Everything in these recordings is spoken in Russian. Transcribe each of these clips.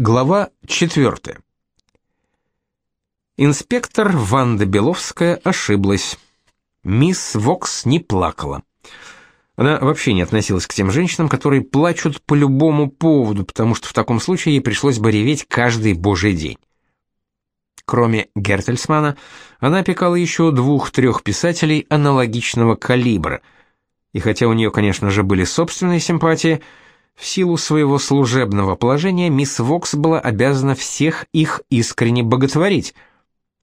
Глава 4. Инспектор Ванда Беловская ошиблась. Мисс Вокс не плакала. Она вообще не относилась к тем женщинам, которые плачут по любому поводу, потому что в таком случае ей пришлось бы реветь каждый божий день. Кроме Гертельсмана, она опекала еще двух-трех писателей аналогичного калибра. И хотя у нее, конечно же, были собственные симпатии, в силу своего служебного положения мисс Вокс была обязана всех их искренне боготворить,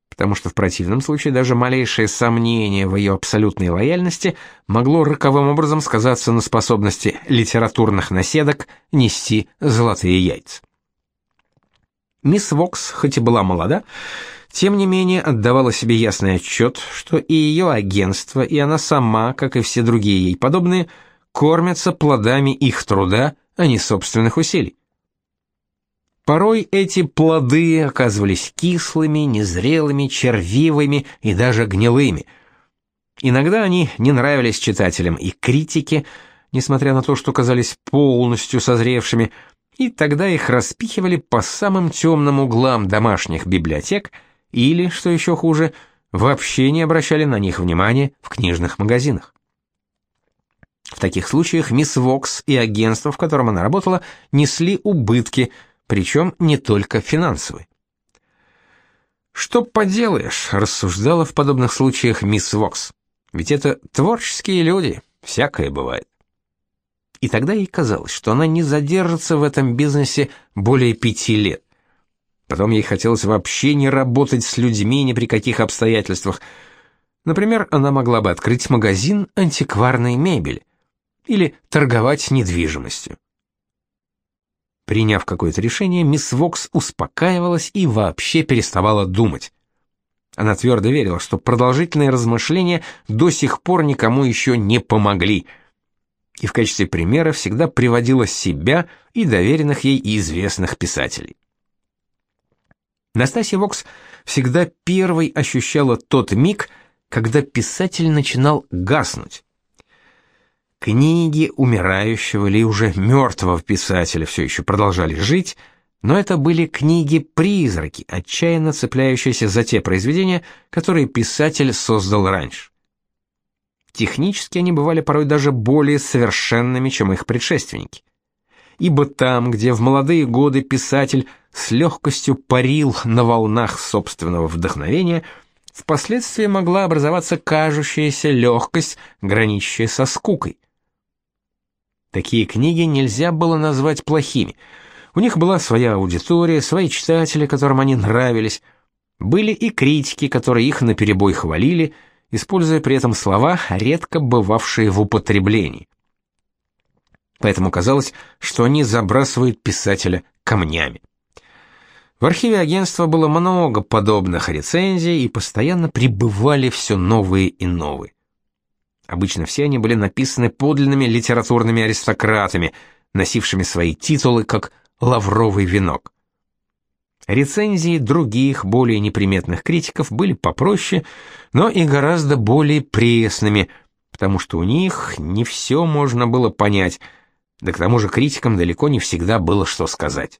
потому что в противном случае даже малейшее сомнение в ее абсолютной лояльности могло роковым образом сказаться на способности литературных наседок нести золотые яйца. Мисс Вокс, хоть и была молода, тем не менее отдавала себе ясный отчет, что и ее агентство, и она сама, как и все другие ей подобные, кормятся плодами их труда, а не собственных усилий. Порой эти плоды оказывались кислыми, незрелыми, червивыми и даже гнилыми. Иногда они не нравились читателям и критике, несмотря на то, что казались полностью созревшими, и тогда их распихивали по самым темным углам домашних библиотек или, что еще хуже, вообще не обращали на них внимания в книжных магазинах. В таких случаях мисс Вокс и агентство, в котором она работала, несли убытки, причем не только финансовые. «Что поделаешь», — рассуждала в подобных случаях мисс Вокс. «Ведь это творческие люди, всякое бывает». И тогда ей казалось, что она не задержится в этом бизнесе более пяти лет. Потом ей хотелось вообще не работать с людьми ни при каких обстоятельствах. Например, она могла бы открыть магазин антикварной мебели или торговать недвижимостью. Приняв какое-то решение, мисс Вокс успокаивалась и вообще переставала думать. Она твердо верила, что продолжительные размышления до сих пор никому еще не помогли. И в качестве примера всегда приводила себя и доверенных ей известных писателей. Настасья Вокс всегда первой ощущала тот миг, когда писатель начинал гаснуть. Книги умирающего или уже мертвого писателя все еще продолжали жить, но это были книги-призраки, отчаянно цепляющиеся за те произведения, которые писатель создал раньше. Технически они бывали порой даже более совершенными, чем их предшественники. Ибо там, где в молодые годы писатель с легкостью парил на волнах собственного вдохновения, впоследствии могла образоваться кажущаяся легкость, граничащая со скукой. Такие книги нельзя было назвать плохими. У них была своя аудитория, свои читатели, которым они нравились. Были и критики, которые их наперебой хвалили, используя при этом слова, редко бывавшие в употреблении. Поэтому казалось, что они забрасывают писателя камнями. В архиве агентства было много подобных рецензий и постоянно прибывали все новые и новые. Обычно все они были написаны подлинными литературными аристократами, носившими свои титулы как лавровый венок. Рецензии других, более неприметных критиков были попроще, но и гораздо более пресными, потому что у них не все можно было понять, да к тому же критикам далеко не всегда было что сказать.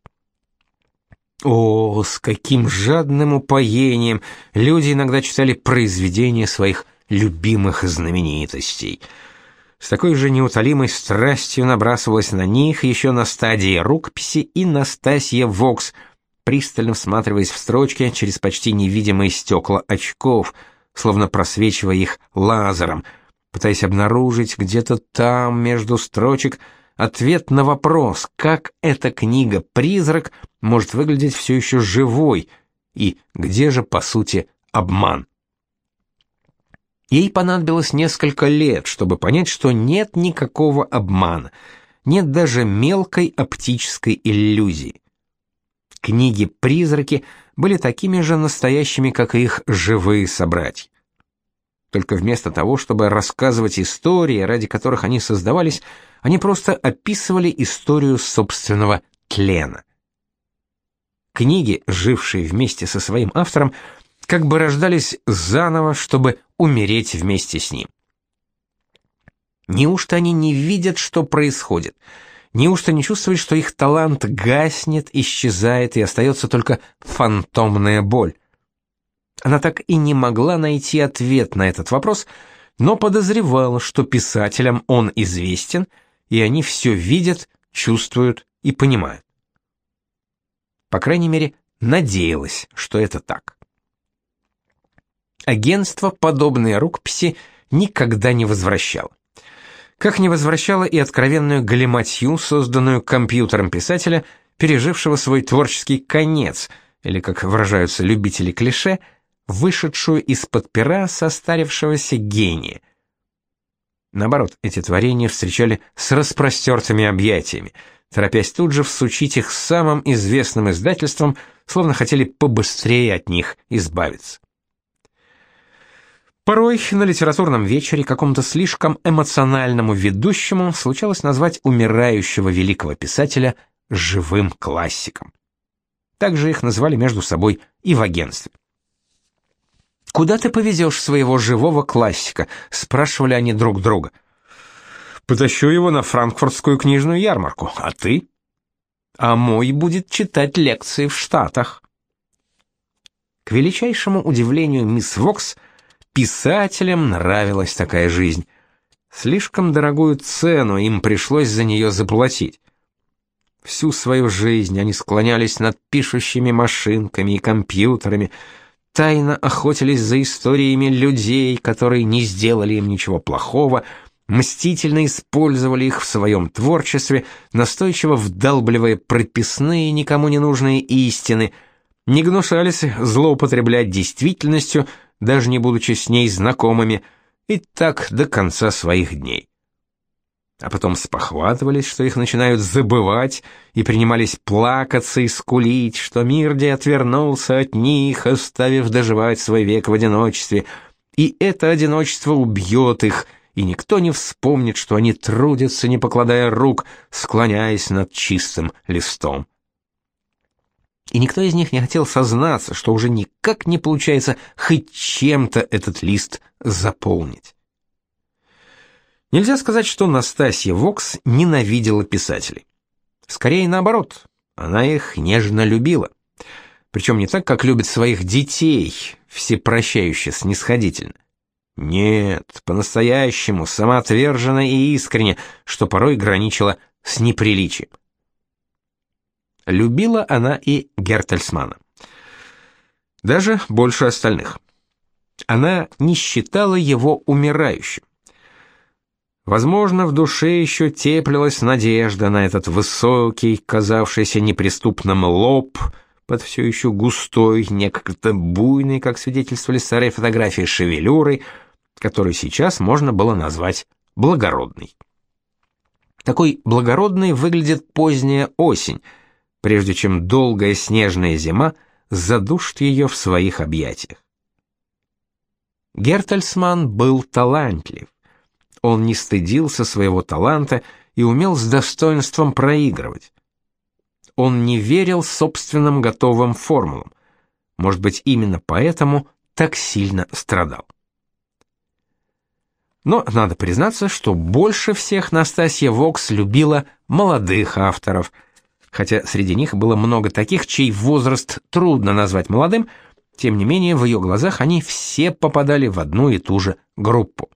О, с каким жадным упоением люди иногда читали произведения своих любимых знаменитостей. С такой же неутолимой страстью набрасывалась на них еще на стадии рукописи и Настасья Вокс, пристально всматриваясь в строчки через почти невидимые стекла очков, словно просвечивая их лазером, пытаясь обнаружить где-то там между строчек ответ на вопрос, как эта книга «Призрак» может выглядеть все еще живой, и где же, по сути, обман. Ей понадобилось несколько лет, чтобы понять, что нет никакого обмана, нет даже мелкой оптической иллюзии. Книги-призраки были такими же настоящими, как и их живые собратья. Только вместо того, чтобы рассказывать истории, ради которых они создавались, они просто описывали историю собственного тлена. Книги, жившие вместе со своим автором, как бы рождались заново, чтобы умереть вместе с ним. Неужто они не видят, что происходит? Неужто не чувствует, что их талант гаснет, исчезает и остается только фантомная боль? Она так и не могла найти ответ на этот вопрос, но подозревала, что писателям он известен, и они все видят, чувствуют и понимают. По крайней мере, надеялась, что это так. Агентство подобные рукописи никогда не возвращало. Как не возвращало и откровенную галиматью, созданную компьютером писателя, пережившего свой творческий конец, или, как выражаются любители клише, вышедшую из-под пера состарившегося гения. Наоборот, эти творения встречали с распростертыми объятиями, торопясь тут же всучить их самым известным издательством, словно хотели побыстрее от них избавиться. Порой на литературном вечере какому-то слишком эмоциональному ведущему случалось назвать умирающего великого писателя живым классиком. Также их называли между собой и в агентстве. «Куда ты повезешь своего живого классика?» — спрашивали они друг друга. «Потащу его на франкфуртскую книжную ярмарку. А ты?» «А мой будет читать лекции в Штатах». К величайшему удивлению мисс Вокс — Писателям нравилась такая жизнь. Слишком дорогую цену им пришлось за нее заплатить. Всю свою жизнь они склонялись над пишущими машинками и компьютерами, тайно охотились за историями людей, которые не сделали им ничего плохого, мстительно использовали их в своем творчестве, настойчиво вдалбливая прописные никому не нужные истины, не гнушались злоупотреблять действительностью – даже не будучи с ней знакомыми, и так до конца своих дней. А потом спохватывались, что их начинают забывать, и принимались плакаться и скулить, что мир где отвернулся от них, оставив доживать свой век в одиночестве, и это одиночество убьет их, и никто не вспомнит, что они трудятся, не покладая рук, склоняясь над чистым листом и никто из них не хотел сознаться, что уже никак не получается хоть чем-то этот лист заполнить. Нельзя сказать, что Настасья Вокс ненавидела писателей. Скорее наоборот, она их нежно любила. Причем не так, как любит своих детей, всепрощающе снисходительно. Нет, по-настоящему, самоотверженно и искренне, что порой граничило с неприличием. Любила она и Гертельсмана. Даже больше остальных. Она не считала его умирающим. Возможно, в душе еще теплилась надежда на этот высокий, казавшийся неприступным лоб под все еще густой, некогда буйной, как свидетельствовали старые фотографии, шевелюрой, которую сейчас можно было назвать благородной. Такой благородной выглядит поздняя осень — прежде чем долгая снежная зима задушит ее в своих объятиях. Гертельсман был талантлив. Он не стыдился своего таланта и умел с достоинством проигрывать. Он не верил собственным готовым формулам. Может быть, именно поэтому так сильно страдал. Но надо признаться, что больше всех Настасья Вокс любила молодых авторов – хотя среди них было много таких, чей возраст трудно назвать молодым, тем не менее в ее глазах они все попадали в одну и ту же группу.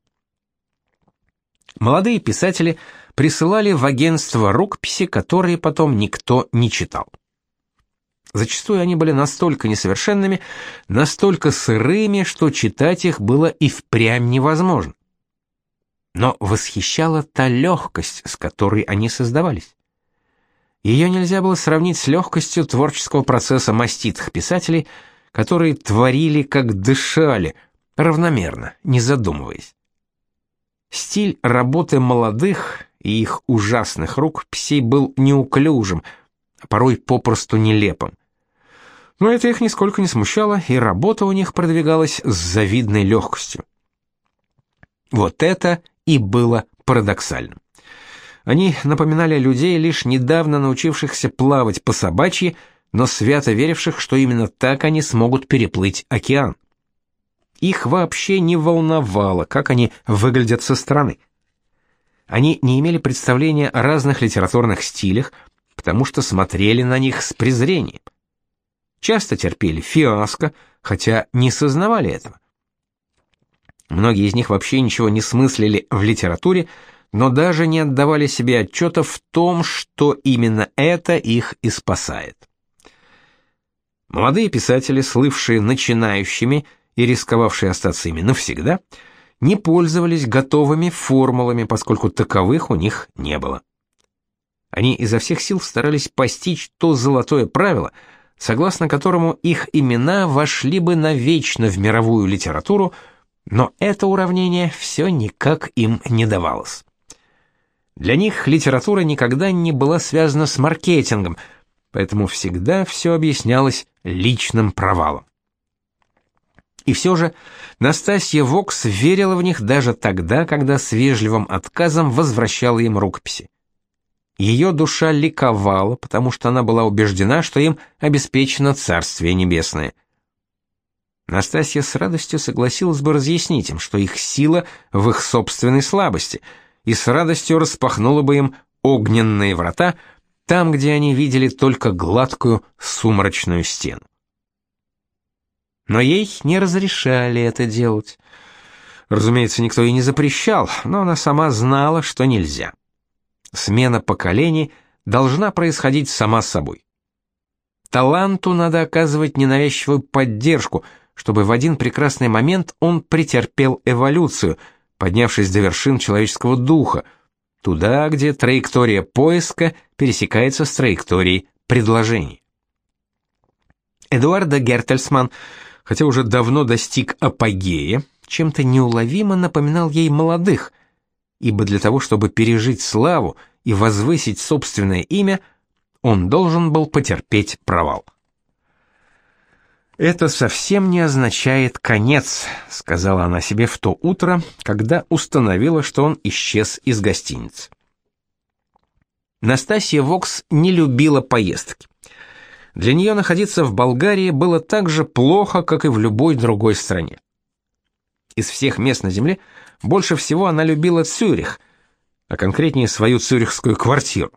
Молодые писатели присылали в агентство рукописи, которые потом никто не читал. Зачастую они были настолько несовершенными, настолько сырыми, что читать их было и впрямь невозможно. Но восхищала та легкость, с которой они создавались. Ее нельзя было сравнить с легкостью творческого процесса маститых писателей, которые творили как дышали, равномерно, не задумываясь. Стиль работы молодых и их ужасных рукописей был неуклюжим, а порой попросту нелепым. Но это их нисколько не смущало, и работа у них продвигалась с завидной легкостью. Вот это и было парадоксальным. Они напоминали людей, лишь недавно научившихся плавать по собачьи, но свято веривших, что именно так они смогут переплыть океан. Их вообще не волновало, как они выглядят со стороны. Они не имели представления о разных литературных стилях, потому что смотрели на них с презрением. Часто терпели фиаско, хотя не сознавали этого. Многие из них вообще ничего не смыслили в литературе, но даже не отдавали себе отчета в том, что именно это их и спасает. Молодые писатели, слывшие начинающими и рисковавшие остаться ими навсегда, не пользовались готовыми формулами, поскольку таковых у них не было. Они изо всех сил старались постичь то золотое правило, согласно которому их имена вошли бы навечно в мировую литературу, но это уравнение все никак им не давалось. Для них литература никогда не была связана с маркетингом, поэтому всегда все объяснялось личным провалом. И все же Настасья Вокс верила в них даже тогда, когда с вежливым отказом возвращала им рукописи. Ее душа ликовала, потому что она была убеждена, что им обеспечено Царствие Небесное. Настасья с радостью согласилась бы разъяснить им, что их сила в их собственной слабости, и с радостью распахнула бы им огненные врата там, где они видели только гладкую сумрачную стену. Но ей не разрешали это делать. Разумеется, никто ей не запрещал, но она сама знала, что нельзя. Смена поколений должна происходить сама собой. Таланту надо оказывать ненавязчивую поддержку, чтобы в один прекрасный момент он претерпел эволюцию, поднявшись до вершин человеческого духа, туда, где траектория поиска пересекается с траекторией предложений. Эдуарда Гертельсман, хотя уже давно достиг апогея, чем-то неуловимо напоминал ей молодых, ибо для того, чтобы пережить славу и возвысить собственное имя, он должен был потерпеть провал. Это совсем не означает конец, сказала она себе в то утро, когда установила, что он исчез из гостиницы. Настасья Вокс не любила поездки. Для нее находиться в Болгарии было так же плохо, как и в любой другой стране. Из всех мест на земле больше всего она любила Цюрих, а конкретнее свою цюрихскую квартиру.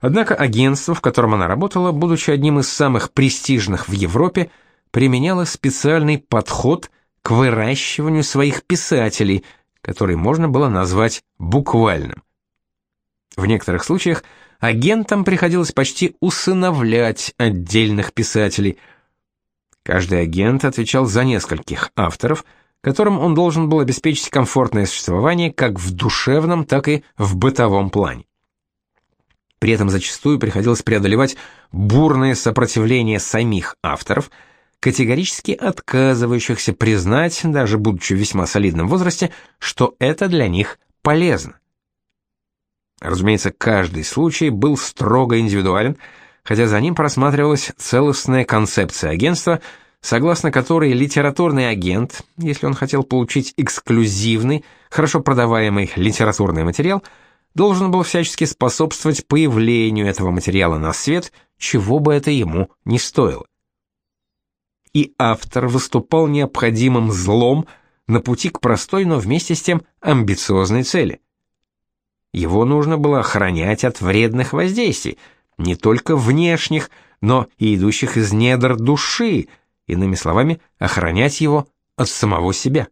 Однако агентство, в котором она работала, будучи одним из самых престижных в Европе, применяло специальный подход к выращиванию своих писателей, который можно было назвать буквальным. В некоторых случаях агентам приходилось почти усыновлять отдельных писателей. Каждый агент отвечал за нескольких авторов – которым он должен был обеспечить комфортное существование как в душевном, так и в бытовом плане. При этом зачастую приходилось преодолевать бурное сопротивление самих авторов, категорически отказывающихся признать, даже будучи в весьма солидном возрасте, что это для них полезно. Разумеется, каждый случай был строго индивидуален, хотя за ним просматривалась целостная концепция агентства – согласно которой литературный агент, если он хотел получить эксклюзивный, хорошо продаваемый литературный материал, должен был всячески способствовать появлению этого материала на свет, чего бы это ему не стоило. И автор выступал необходимым злом на пути к простой, но вместе с тем амбициозной цели. Его нужно было охранять от вредных воздействий, не только внешних, но и идущих из недр души, иными словами, охранять его от самого себя.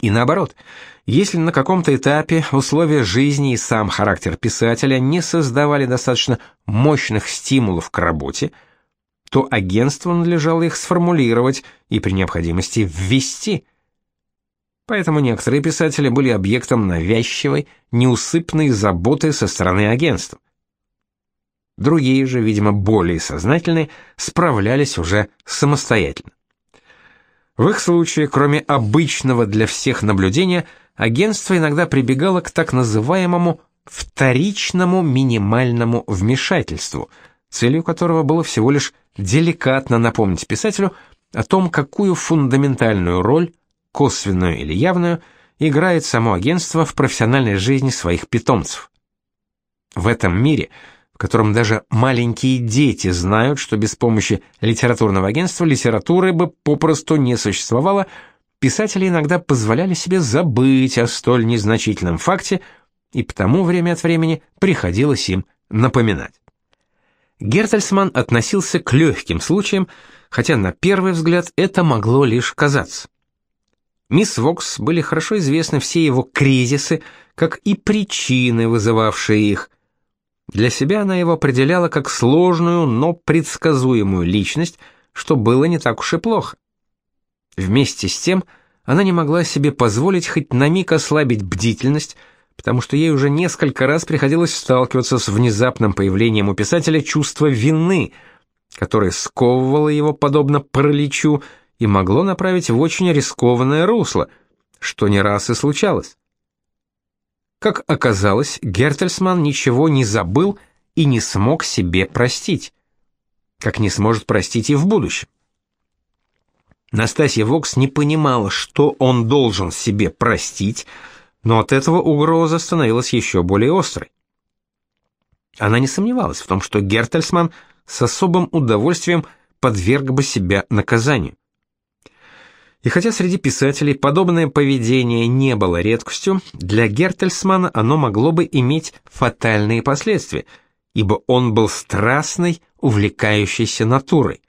И наоборот, если на каком-то этапе условия жизни и сам характер писателя не создавали достаточно мощных стимулов к работе, то агентству надлежало их сформулировать и при необходимости ввести. Поэтому некоторые писатели были объектом навязчивой, неусыпной заботы со стороны агентства. Другие же, видимо, более сознательные, справлялись уже самостоятельно. В их случае, кроме обычного для всех наблюдения, агентство иногда прибегало к так называемому вторичному минимальному вмешательству, целью которого было всего лишь деликатно напомнить писателю о том, какую фундаментальную роль, косвенную или явную, играет само агентство в профессиональной жизни своих питомцев. В этом мире – в котором даже маленькие дети знают, что без помощи литературного агентства литературы бы попросту не существовало, писатели иногда позволяли себе забыть о столь незначительном факте, и потому время от времени приходилось им напоминать. Гертельсман относился к легким случаям, хотя на первый взгляд это могло лишь казаться. Мисс Вокс были хорошо известны все его кризисы, как и причины, вызывавшие их. Для себя она его определяла как сложную, но предсказуемую личность, что было не так уж и плохо. Вместе с тем, она не могла себе позволить хоть на миг ослабить бдительность, потому что ей уже несколько раз приходилось сталкиваться с внезапным появлением у писателя чувства вины, которое сковывало его подобно параличу и могло направить в очень рискованное русло, что не раз и случалось. Как оказалось, Гертельсман ничего не забыл и не смог себе простить, как не сможет простить и в будущем. Настасья Вокс не понимала, что он должен себе простить, но от этого угроза становилась еще более острой. Она не сомневалась в том, что Гертельсман с особым удовольствием подверг бы себя наказанию. И хотя среди писателей подобное поведение не было редкостью, для Гертельсмана оно могло бы иметь фатальные последствия, ибо он был страстной, увлекающейся натурой.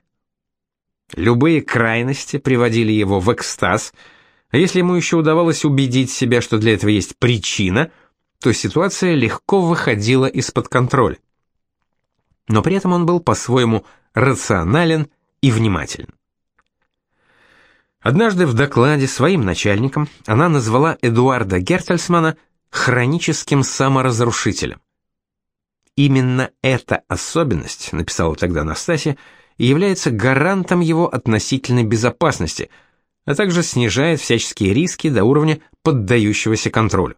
Любые крайности приводили его в экстаз – а если ему еще удавалось убедить себя, что для этого есть причина, то ситуация легко выходила из-под контроля. Но при этом он был по-своему рационален и внимателен. Однажды в докладе своим начальникам она назвала Эдуарда Гертельсмана хроническим саморазрушителем. Именно эта особенность, написала тогда Настасья, является гарантом его относительной безопасности – а также снижает всяческие риски до уровня поддающегося контролю.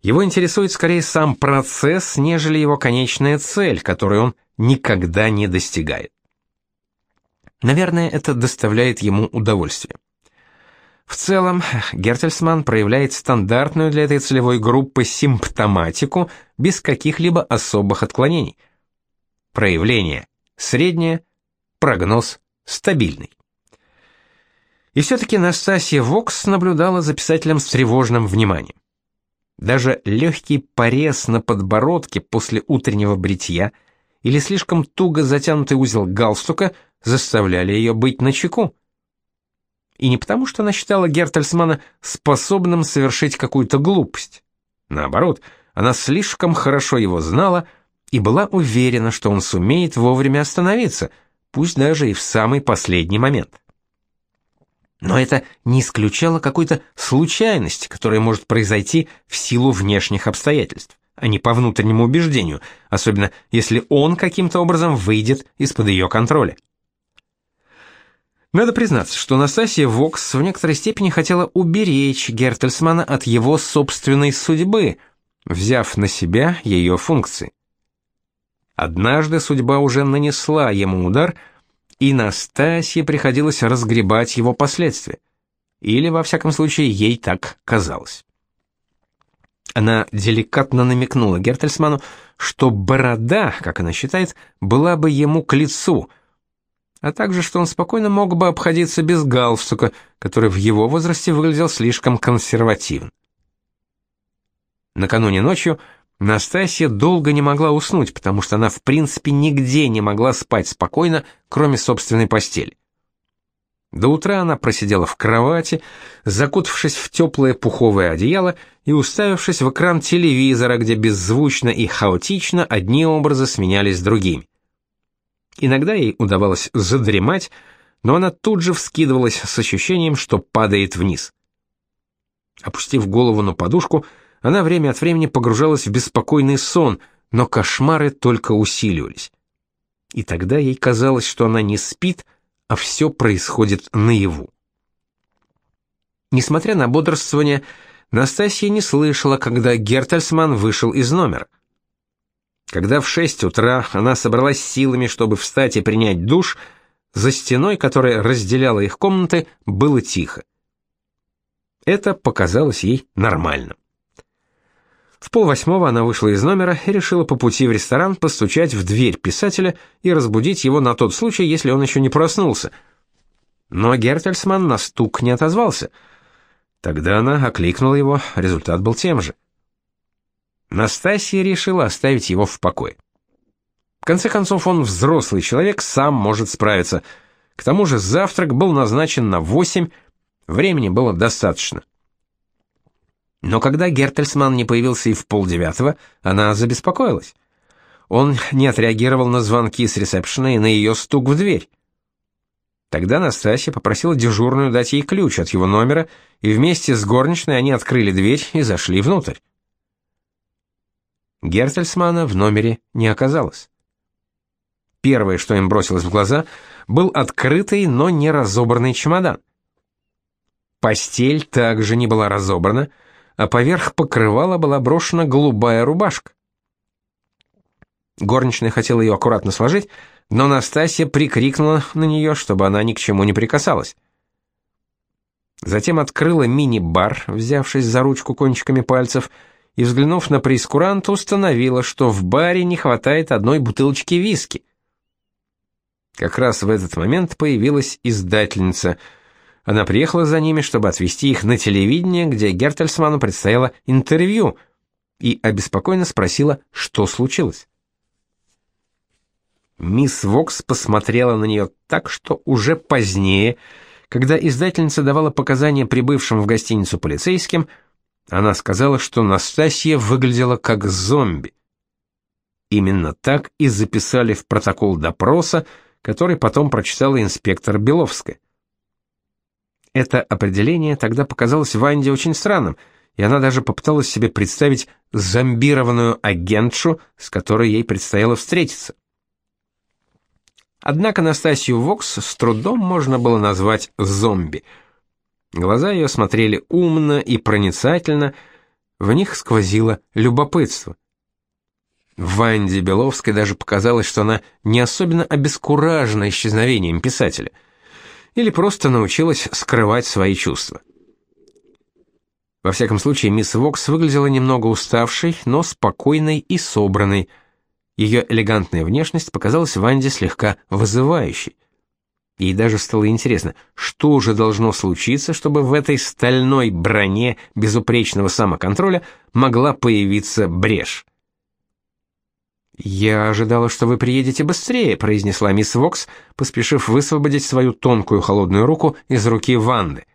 Его интересует скорее сам процесс, нежели его конечная цель, которую он никогда не достигает. Наверное, это доставляет ему удовольствие. В целом, Гертельсман проявляет стандартную для этой целевой группы симптоматику без каких-либо особых отклонений. Проявление среднее, прогноз стабильный. И все-таки Настасья Вокс наблюдала за писателем с тревожным вниманием. Даже легкий порез на подбородке после утреннего бритья или слишком туго затянутый узел галстука заставляли ее быть начеку. И не потому, что она считала Гертельсмана способным совершить какую-то глупость. Наоборот, она слишком хорошо его знала и была уверена, что он сумеет вовремя остановиться, пусть даже и в самый последний момент. Но это не исключало какой-то случайности, которая может произойти в силу внешних обстоятельств, а не по внутреннему убеждению, особенно если он каким-то образом выйдет из-под ее контроля. Надо признаться, что Настасья Вокс в некоторой степени хотела уберечь Гертельсмана от его собственной судьбы, взяв на себя ее функции. Однажды судьба уже нанесла ему удар – и Настасье приходилось разгребать его последствия. Или, во всяком случае, ей так казалось. Она деликатно намекнула Гертельсману, что борода, как она считает, была бы ему к лицу, а также что он спокойно мог бы обходиться без галстука, который в его возрасте выглядел слишком консервативно. Накануне ночью Настасья долго не могла уснуть, потому что она в принципе нигде не могла спать спокойно, кроме собственной постели. До утра она просидела в кровати, закутавшись в теплое пуховое одеяло и уставившись в экран телевизора, где беззвучно и хаотично одни образы сменялись другими. Иногда ей удавалось задремать, но она тут же вскидывалась с ощущением, что падает вниз. Опустив голову на подушку, она время от времени погружалась в беспокойный сон, но кошмары только усиливались. И тогда ей казалось, что она не спит, а все происходит наяву. Несмотря на бодрствование, Настасья не слышала, когда Гертельсман вышел из номера. Когда в шесть утра она собралась силами, чтобы встать и принять душ, за стеной, которая разделяла их комнаты, было тихо. Это показалось ей нормальным. В полвосьмого она вышла из номера и решила по пути в ресторан постучать в дверь писателя и разбудить его на тот случай, если он еще не проснулся. Но Гертельсман на стук не отозвался. Тогда она окликнула его, результат был тем же. Настасья решила оставить его в покое. В конце концов, он взрослый человек, сам может справиться. К тому же завтрак был назначен на восемь, времени было достаточно. Но когда Гертельсман не появился и в полдевятого, она забеспокоилась. Он не отреагировал на звонки с ресепшена и на ее стук в дверь. Тогда Настасья попросила дежурную дать ей ключ от его номера, и вместе с горничной они открыли дверь и зашли внутрь. Гертельсмана в номере не оказалось. Первое, что им бросилось в глаза, был открытый, но не разобранный чемодан. Постель также не была разобрана, а поверх покрывала была брошена голубая рубашка. Горничная хотела ее аккуратно сложить, но Настасья прикрикнула на нее, чтобы она ни к чему не прикасалась. Затем открыла мини-бар, взявшись за ручку кончиками пальцев, и, взглянув на прескурант, установила, что в баре не хватает одной бутылочки виски. Как раз в этот момент появилась издательница. Она приехала за ними, чтобы отвезти их на телевидение, где Гертельсману предстояло интервью, и обеспокоенно спросила, что случилось. Мисс Вокс посмотрела на нее так, что уже позднее, когда издательница давала показания прибывшим в гостиницу полицейским, она сказала, что Настасья выглядела как зомби. Именно так и записали в протокол допроса, который потом прочитала инспектор Беловская. Это определение тогда показалось Ванде очень странным, и она даже попыталась себе представить зомбированную агентшу, с которой ей предстояло встретиться. Однако Настасью Вокс с трудом можно было назвать зомби. Глаза ее смотрели умно и проницательно, в них сквозило любопытство. Ванде Беловской даже показалось, что она не особенно обескуражена исчезновением писателя или просто научилась скрывать свои чувства. Во всяком случае, мисс Вокс выглядела немного уставшей, но спокойной и собранной – ее элегантная внешность показалась Ванде слегка вызывающей. Ей даже стало интересно, что же должно случиться, чтобы в этой стальной броне безупречного самоконтроля могла появиться брешь. «Я ожидала, что вы приедете быстрее», — произнесла мисс Вокс, поспешив высвободить свою тонкую холодную руку из руки Ванды.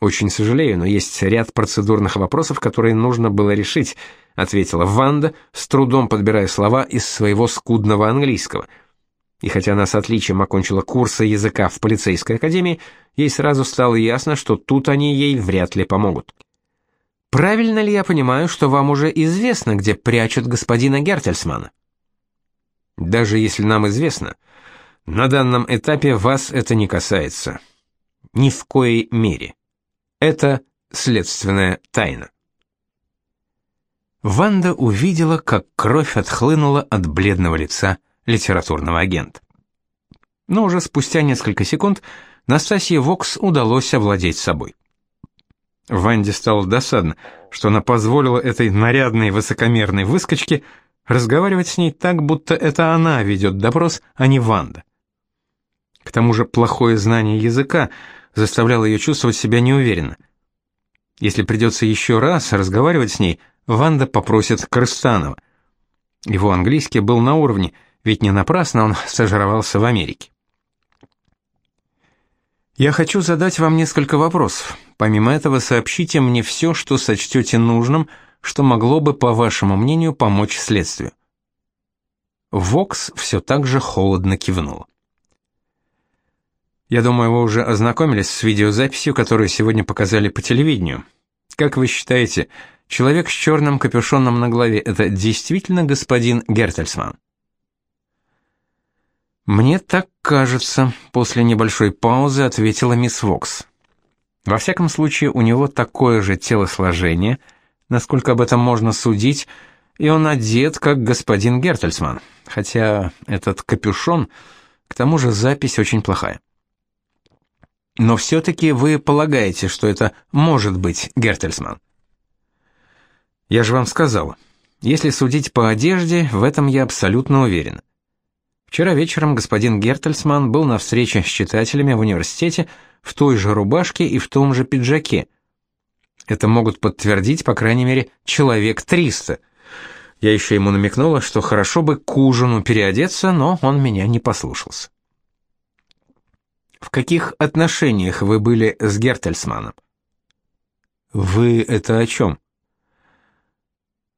«Очень сожалею, но есть ряд процедурных вопросов, которые нужно было решить», — ответила Ванда, с трудом подбирая слова из своего скудного английского. И хотя она с отличием окончила курсы языка в полицейской академии, ей сразу стало ясно, что тут они ей вряд ли помогут. «Правильно ли я понимаю, что вам уже известно, где прячут господина Гертельсмана?» «Даже если нам известно, на данном этапе вас это не касается. Ни в коей мере». Это следственная тайна. Ванда увидела, как кровь отхлынула от бледного лица литературного агента. Но уже спустя несколько секунд Настасье Вокс удалось овладеть собой. Ванде стало досадно, что она позволила этой нарядной высокомерной выскочке разговаривать с ней так, будто это она ведет допрос, а не Ванда. К тому же плохое знание языка заставляло ее чувствовать себя неуверенно. Если придется еще раз разговаривать с ней, Ванда попросит Крыстанова. Его английский был на уровне, ведь не напрасно он стажировался в Америке. Я хочу задать вам несколько вопросов. Помимо этого, сообщите мне все, что сочтете нужным, что могло бы, по вашему мнению, помочь следствию. Вокс все так же холодно кивнул. Я думаю, вы уже ознакомились с видеозаписью, которую сегодня показали по телевидению. Как вы считаете, человек с черным капюшоном на голове это действительно господин Гертельсман? Мне так кажется, после небольшой паузы ответила мисс Вокс. Во всяком случае, у него такое же телосложение, насколько об этом можно судить, и он одет как господин Гертельсман, хотя этот капюшон, к тому же запись очень плохая. Но все-таки вы полагаете, что это может быть Гертельсман? Я же вам сказал, если судить по одежде, в этом я абсолютно уверен. Вчера вечером господин Гертельсман был на встрече с читателями в университете в той же рубашке и в том же пиджаке. Это могут подтвердить, по крайней мере, человек 300. Я еще ему намекнула, что хорошо бы к ужину переодеться, но он меня не послушался. В каких отношениях вы были с Гертельсманом? Вы это о чем?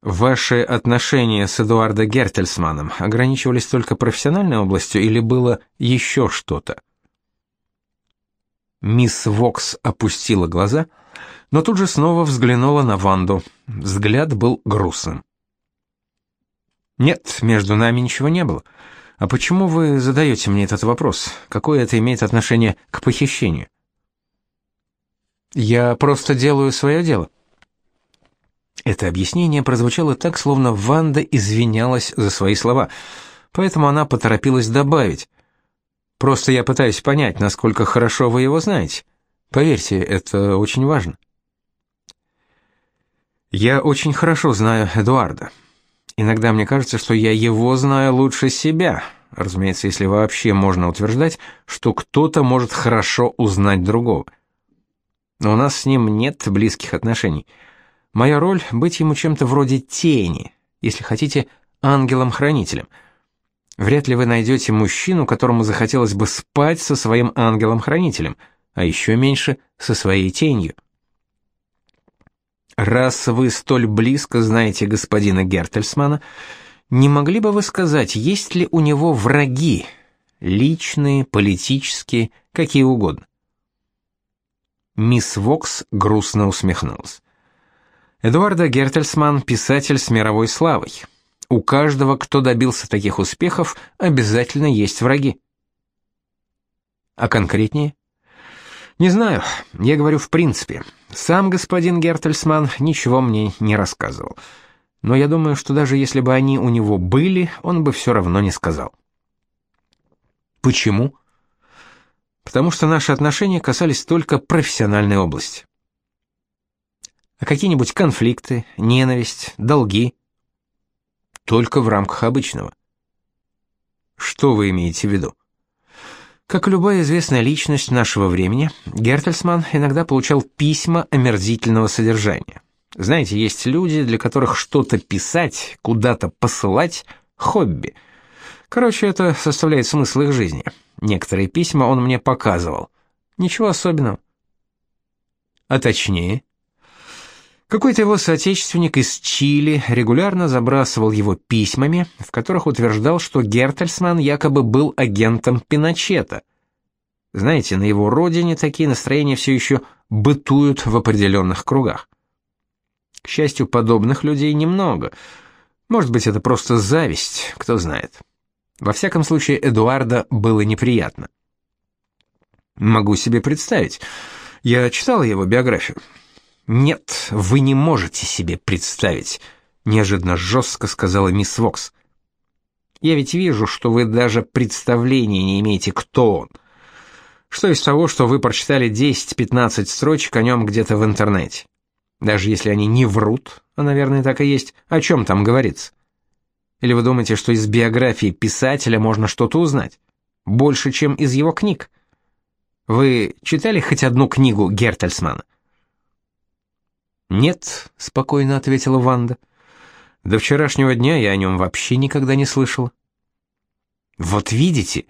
Ваши отношения с Эдуардо Гертельсманом ограничивались только профессиональной областью или было еще что-то? Мисс Вокс опустила глаза, но тут же снова взглянула на Ванду. Взгляд был грустным. Нет, между нами ничего не было. А почему вы задаете мне этот вопрос? Какое это имеет отношение к похищению? Я просто делаю свое дело. Это объяснение прозвучало так, словно Ванда извинялась за свои слова, поэтому она поторопилась добавить: "Просто я пытаюсь понять, насколько хорошо вы его знаете. Поверьте, это очень важно". Я очень хорошо знаю Эдуарда. Иногда мне кажется, что я его знаю лучше себя. Разумеется, если вообще можно утверждать, что кто-то может хорошо узнать другого. Но у нас с ним нет близких отношений. Моя роль — быть ему чем-то вроде тени, если хотите, ангелом-хранителем. Вряд ли вы найдете мужчину, которому захотелось бы спать со своим ангелом-хранителем, а еще меньше со своей тенью. Раз вы столь близко знаете господина Гертельсмана, не могли бы вы сказать, есть ли у него враги, личные, политические, какие угодно? Мисс Вокс грустно усмехнулась. Эдуардо Гертельсман – писатель с мировой славой. У каждого, кто добился таких успехов, обязательно есть враги. А конкретнее? Не знаю, я говорю в принципе. Сам господин Гертельсман ничего мне не рассказывал. Но я думаю, что даже если бы они у него были, он бы все равно не сказал. Почему? Потому что наши отношения касались только профессиональной области. А какие-нибудь конфликты, ненависть, долги? Только в рамках обычного. Что вы имеете в виду? Как и любая известная личность нашего времени, Гертельсман иногда получал письма омерзительного содержания. Знаете, есть люди, для которых что-то писать, куда-то посылать — хобби. Короче, это составляет смысл их жизни. Некоторые письма он мне показывал. Ничего особенного. А точнее, какой-то его соотечественник из Чили регулярно забрасывал его письмами, в которых утверждал, что Гертельсман якобы был агентом Пиночета. Знаете, на его родине такие настроения все еще бытуют в определенных кругах. К счастью, подобных людей немного. Может быть, это просто зависть, кто знает. Во всяком случае, Эдуарда было неприятно. Могу себе представить. Я читал его биографию. Нет, вы не можете себе представить, неожиданно жестко сказала мисс Вокс. Я ведь вижу, что вы даже представления не имеете, кто он. Что из того, что вы прочитали 10-15 строчек о нем где-то в интернете? Даже если они не врут, а, наверное, так и есть, о чем там говорится? Или вы думаете, что из биографии писателя можно что-то узнать? Больше, чем из его книг? Вы читали хоть одну книгу Гертельсмана? «Нет», — спокойно ответила Ванда. «До вчерашнего дня я о нем вообще никогда не слышала». «Вот видите,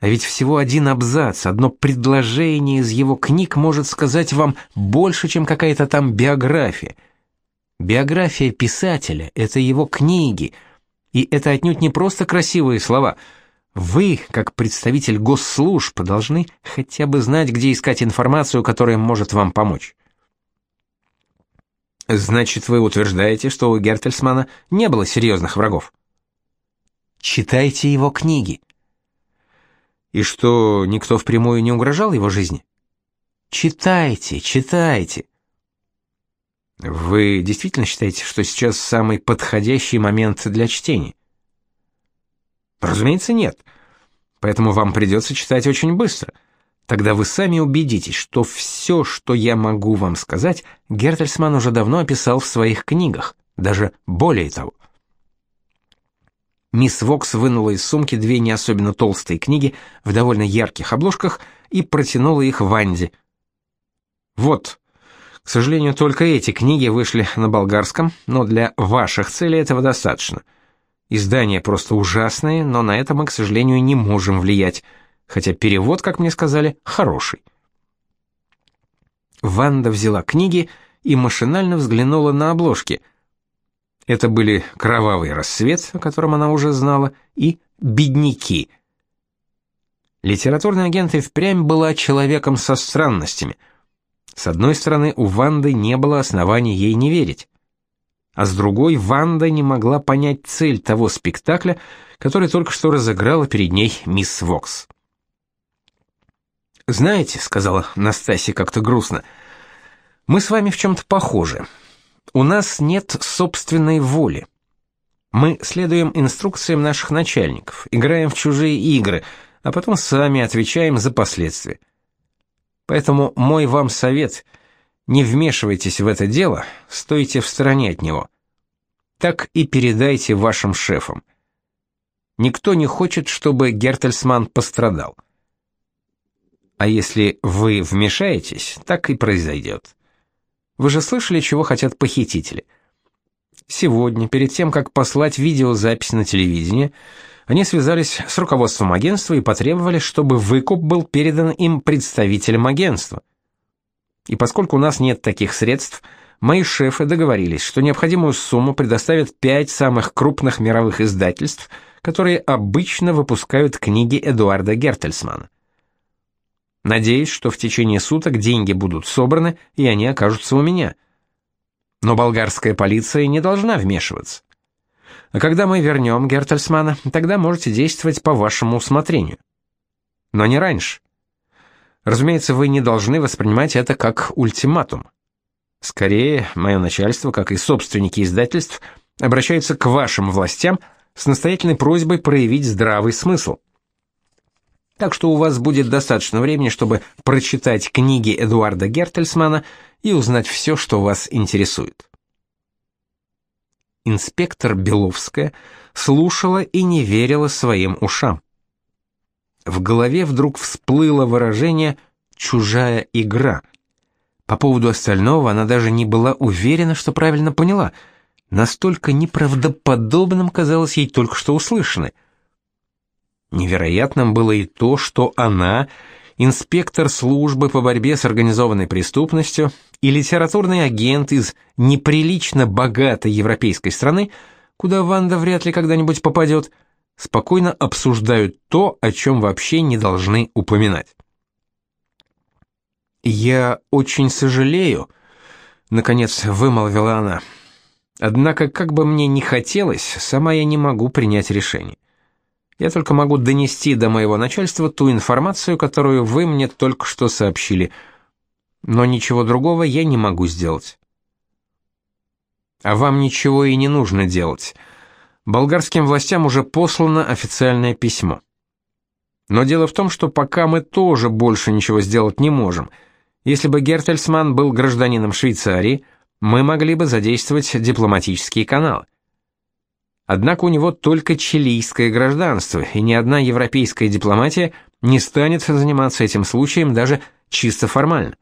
а ведь всего один абзац, одно предложение из его книг может сказать вам больше, чем какая-то там биография. Биография писателя — это его книги, и это отнюдь не просто красивые слова». Вы, как представитель госслужб, должны хотя бы знать, где искать информацию, которая может вам помочь. Значит, вы утверждаете, что у Гертельсмана не было серьезных врагов? Читайте его книги. И что, никто впрямую не угрожал его жизни? Читайте, читайте. Вы действительно считаете, что сейчас самый подходящий момент для чтения? Разумеется, нет. Поэтому вам придется читать очень быстро — Тогда вы сами убедитесь, что все, что я могу вам сказать, Гертельсман уже давно описал в своих книгах, даже более того. Мисс Вокс вынула из сумки две не особенно толстые книги в довольно ярких обложках и протянула их Ванде. «Вот. К сожалению, только эти книги вышли на болгарском, но для ваших целей этого достаточно. Издания просто ужасные, но на это мы, к сожалению, не можем влиять, хотя перевод, как мне сказали, хороший». Ванда взяла книги и машинально взглянула на обложки – это были «Кровавый рассвет», о котором она уже знала, и «Бедняки». Литературный агент и впрямь была человеком со странностями. С одной стороны, у Ванды не было оснований ей не верить. А с другой, Ванда не могла понять цель того спектакля, который только что разыграла перед ней мисс Вокс. «Знаете», — сказала Настасья как-то грустно, — «мы с вами в чем-то похожи. У нас нет собственной воли. Мы следуем инструкциям наших начальников, играем в чужие игры, а потом сами отвечаем за последствия. Поэтому мой вам совет – не вмешивайтесь в это дело, стойте в стороне от него. Так и передайте вашим шефам. Никто не хочет, чтобы Гертельсман пострадал. А если вы вмешаетесь, так и произойдет. Вы же слышали, чего хотят похитители? Сегодня, перед тем, как послать видеозапись на телевидение, они связались с руководством агентства и потребовали, чтобы выкуп был передан им представителям агентства. И поскольку у нас нет таких средств, мои шефы договорились, что необходимую сумму предоставят пять самых крупных мировых издательств, которые обычно выпускают книги Эдуарда Гертельсмана. Надеюсь, что в течение суток деньги будут собраны, и они окажутся у меня. Но болгарская полиция не должна вмешиваться. А когда мы вернем Гертельсмана, тогда можете действовать по вашему усмотрению. Но не раньше. Разумеется, вы не должны воспринимать это как ультиматум. Скорее, мое начальство, как и собственники издательств, обращаются к вашим властям с настоятельной просьбой проявить здравый смысл. Так что у вас будет достаточно времени, чтобы прочитать книги Эдуарда Гертельсмана и узнать все, что вас интересует. Инспектор Беловская слушала и не верила своим ушам. В голове вдруг всплыло выражение «чужая игра». По поводу остального она даже не была уверена, что правильно поняла. Настолько неправдоподобным казалось ей только что услышанное – Невероятным было и то, что она, инспектор службы по борьбе с организованной преступностью и литературный агент из неприлично богатой европейской страны, куда Ванда вряд ли когда-нибудь попадет, спокойно обсуждают то, о чем вообще не должны упоминать. «Я очень сожалею», — наконец вымолвила она. «Однако, как бы мне ни хотелось, сама я не могу принять решение. Я только могу донести до моего начальства ту информацию, которую вы мне только что сообщили. Но ничего другого я не могу сделать. А вам ничего и не нужно делать. Болгарским властям уже послано официальное письмо. Но дело в том, что пока мы тоже больше ничего сделать не можем. Если бы Гертельсман был гражданином Швейцарии, мы могли бы задействовать дипломатические каналы. Однако у него только чилийское гражданство, и ни одна европейская дипломатия не станет заниматься этим случаем даже чисто формально.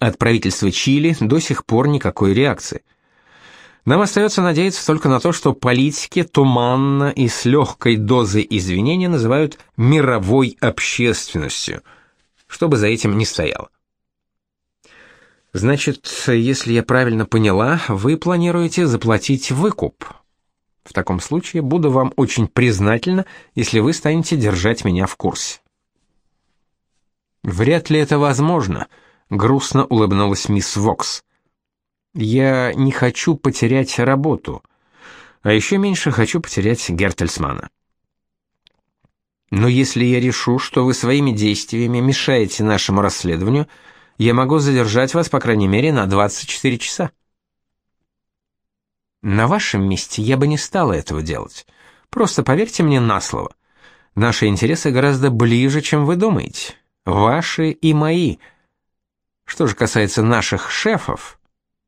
От правительства Чили до сих пор никакой реакции. Нам остается надеяться только на то, что политики туманно и с легкой дозой извинения называют мировой общественностью, что бы за этим ни стояло. Значит, если я правильно поняла, вы планируете заплатить выкуп, в таком случае буду вам очень признательна, если вы станете держать меня в курсе. Вряд ли это возможно, грустно улыбнулась мисс Вокс. Я не хочу потерять работу, а еще меньше хочу потерять Гертельсмана. Но если я решу, что вы своими действиями мешаете нашему расследованию, я могу задержать вас по крайней мере на 24 часа. На вашем месте я бы не стала этого делать. Просто поверьте мне на слово. Наши интересы гораздо ближе, чем вы думаете. Ваши и мои. Что же касается наших шефов,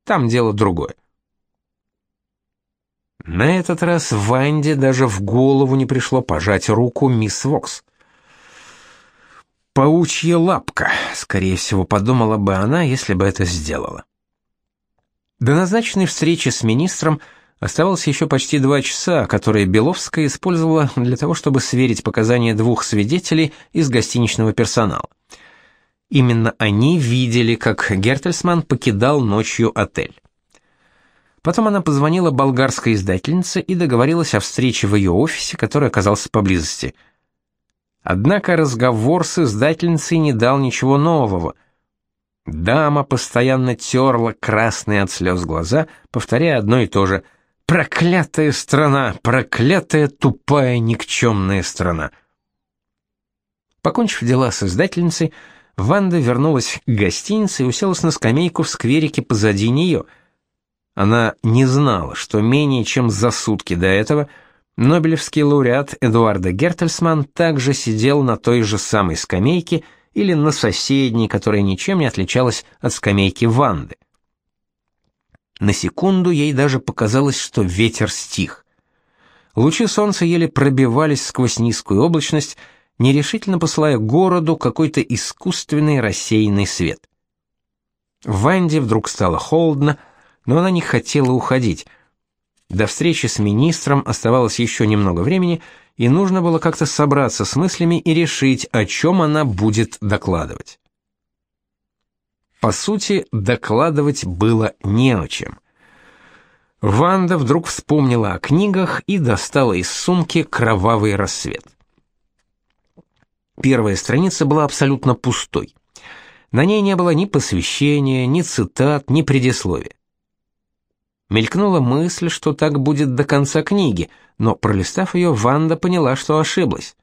там дело другое. На этот раз Ванде даже в голову не пришло пожать руку мисс Вокс. «Паучья лапка», — скорее всего, подумала бы она, если бы это сделала. До назначенной встречи с министром оставалось еще почти два часа, которые Беловская использовала для того, чтобы сверить показания двух свидетелей из гостиничного персонала. Именно они видели, как Гертельсман покидал ночью отель. Потом она позвонила болгарской издательнице и договорилась о встрече в ее офисе, который оказался поблизости. Однако разговор с издательницей не дал ничего нового. Дама постоянно терла красные от слез глаза, повторяя одно и то же «Проклятая страна! Проклятая тупая никчемная страна!» Покончив дела с издательницей, Ванда вернулась к гостинице и уселась на скамейку в скверике позади нее. Она не знала, что менее чем за сутки до этого Нобелевский лауреат Эдуарда Гертельсман также сидел на той же самой скамейке или на соседней, которая ничем не отличалась от скамейки Ванды. На секунду ей даже показалось, что ветер стих. Лучи солнца еле пробивались сквозь низкую облачность, нерешительно посылая городу какой-то искусственный рассеянный свет. Ванде вдруг стало холодно, но она не хотела уходить. До встречи с министром оставалось еще немного времени, и нужно было как-то собраться с мыслями и решить, о чем она будет докладывать. По сути, докладывать было не о чем. Ванда вдруг вспомнила о книгах и достала из сумки кровавый рассвет. Первая страница была абсолютно пустой. На ней не было ни посвящения, ни цитат, ни предисловия. Мелькнула мысль, что так будет до конца книги, но пролистав ее, Ванда поняла, что ошиблась.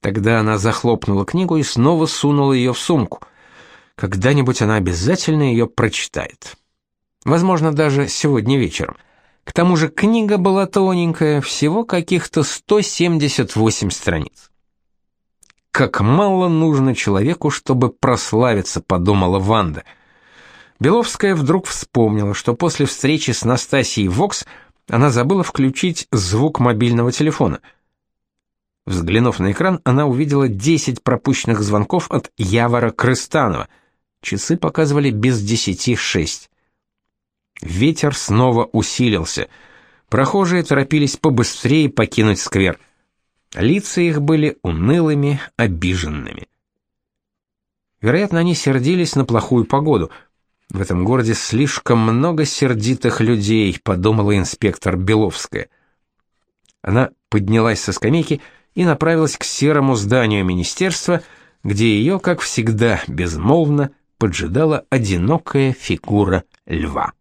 Тогда она захлопнула книгу и снова сунула ее в сумку. Когда-нибудь она обязательно ее прочитает. Возможно, даже сегодня вечером. К тому же книга была тоненькая, всего каких-то 178 страниц. Как мало нужно человеку, чтобы прославиться, подумала Ванда. Беловская вдруг вспомнила, что после встречи с Настасией Вокс она забыла включить звук мобильного телефона. Взглянув на экран, она увидела 10 пропущенных звонков от Явора Крыстанова. Часы показывали без десяти шесть. Ветер снова усилился. Прохожие торопились побыстрее покинуть сквер. Лица их были унылыми, обиженными. Вероятно, они сердились на плохую погоду — в этом городе слишком много сердитых людей, подумала инспектор Беловская. Она поднялась со скамейки и направилась к серому зданию министерства, где ее, как всегда, безмолвно поджидала одинокая фигура льва.